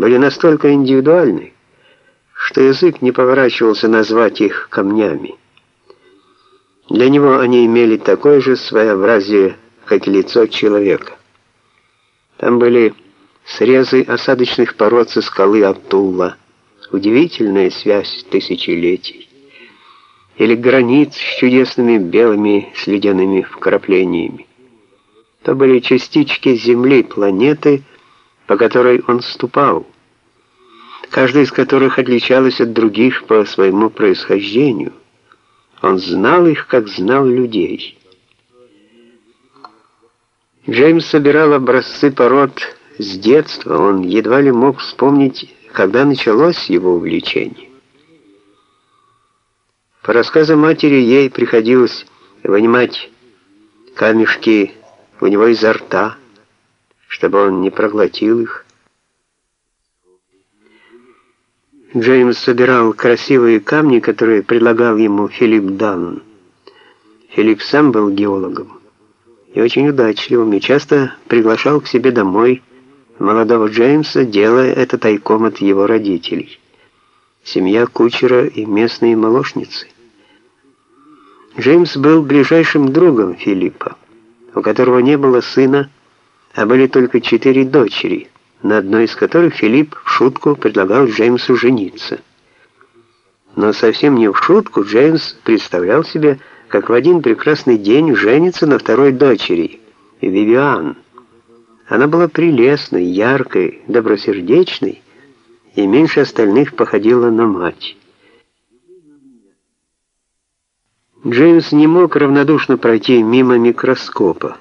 были настолько индивидуальны, что язык не поворачивался назвать их камнями. Для него они имели такое же своеобразие, как лицо человека. Там были срезы осадочных пород со скалы Абдулла, удивительная связь тысячелетий, или границ с чудесными белыми слюдяными вкраплениями. То были частички Земли, планеты, по которой он ступал, каждая из которых отличалась от других по своему происхождению. Он знал их, как знал людей. Джеймс собирал образцы пород с детства. Он едва ли мог вспомнить, когда началось его увлечение. По рассказам матери, ей приходилось вынимать камешки у него изо рта, чтобы он не проглотил их. Джеймс собирал красивые камни, которые предлагал ему Филипп Данн. Филипп сам был геологом и очень удачливым, и часто приглашал к себе домой молодого Джеймса, делая это тайком от его родителей. Семья кучера и местные молочницы. Джеймс был ближайшим другом Филиппа, у которого не было сына, а были только четыре дочери – на одной из которых Филипп в шутку предлагал Джеймсу жениться. Но совсем не в шутку Джеймс представлял себе, как в один прекрасный день женится на второй дочери, Вивиан. Она была прелестной, яркой, добросердечной и меньше остальных походила на мать. Джеймс не мог равнодушно пройти мимо микроскопа.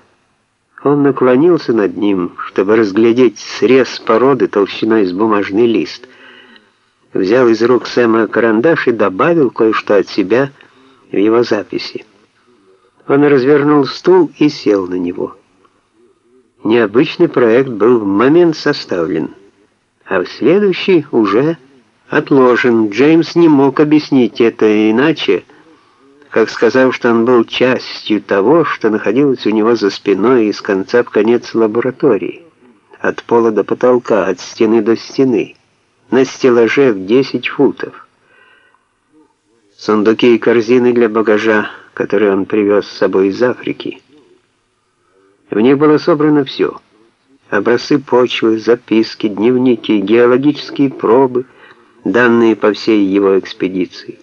Он наклонился над ним, чтобы разглядеть срез породы толщиной с бумажный лист. Взял из рук Сэма карандаш и добавил кое-что от себя в его записи. Он развернул стул и сел на него. Необычный проект был в момент составлен, а в следующий уже отложен. Джеймс не мог объяснить это иначе, как сказав, что он был частью того, что находилось у него за спиной из конца в конец лаборатории, от пола до потолка, от стены до стены, на стеллаже в 10 футов. Сундуки и корзины для багажа, которые он привез с собой из Африки. В них было собрано все. Образцы почвы, записки, дневники, геологические пробы, данные по всей его экспедиции.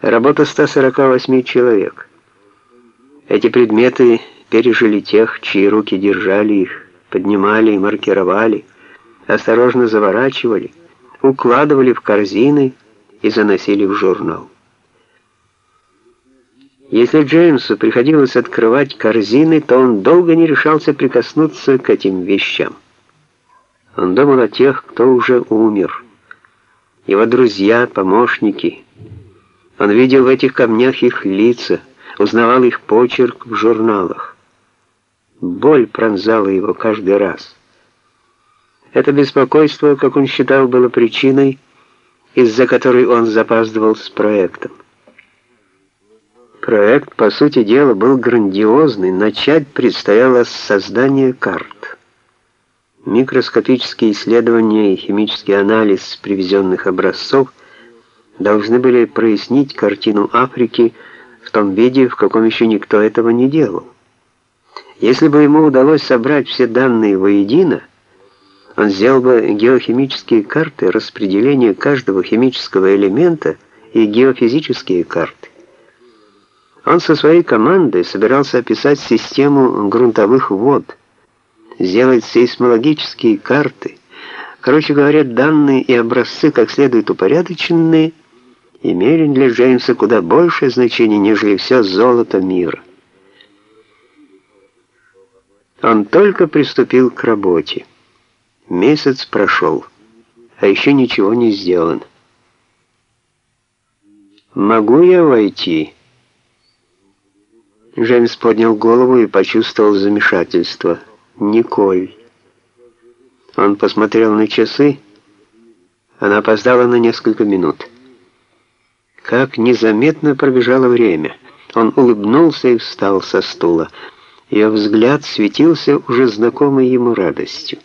Работа 148 человек. Эти предметы пережили тех, чьи руки держали их, поднимали и маркировали, осторожно заворачивали, укладывали в корзины и заносили в журнал. Если Джеймсу приходилось открывать корзины, то он долго не решался прикоснуться к этим вещам. Он думал о тех, кто уже умер. Его друзья, помощники, он видел в этих камнях их лица, узнавал их почерк в журналах. Боль пронзала его каждый раз. Это беспокойство, как он считал, было причиной, из-за которой он запаздывал с проектом. Проект, по сути дела, был грандиозный. Начать предстояло с создания карт. Микроскопические исследования и химический анализ привезенных образцов должны были прояснить картину Африки в том виде, в каком еще никто этого не делал. Если бы ему удалось собрать все данные воедино, он сделал бы геохимические карты распределения каждого химического элемента и геофизические карты. Он со своей командой собирался описать систему грунтовых вод, сделать сейсмологические карты, короче говоря, данные и образцы как следует упорядоченные, имели для Джеймса куда большее значение, нежели все золото мира. Он только приступил к работе. Месяц прошел, а еще ничего не сделано. «Могу я войти?» Джеймс поднял голову и почувствовал замешательство. «Николь». Он посмотрел на часы. Она опоздала на несколько минут. Как незаметно пробежало время. Он улыбнулся и встал со стула. Ее взгляд светился уже знакомой ему радостью.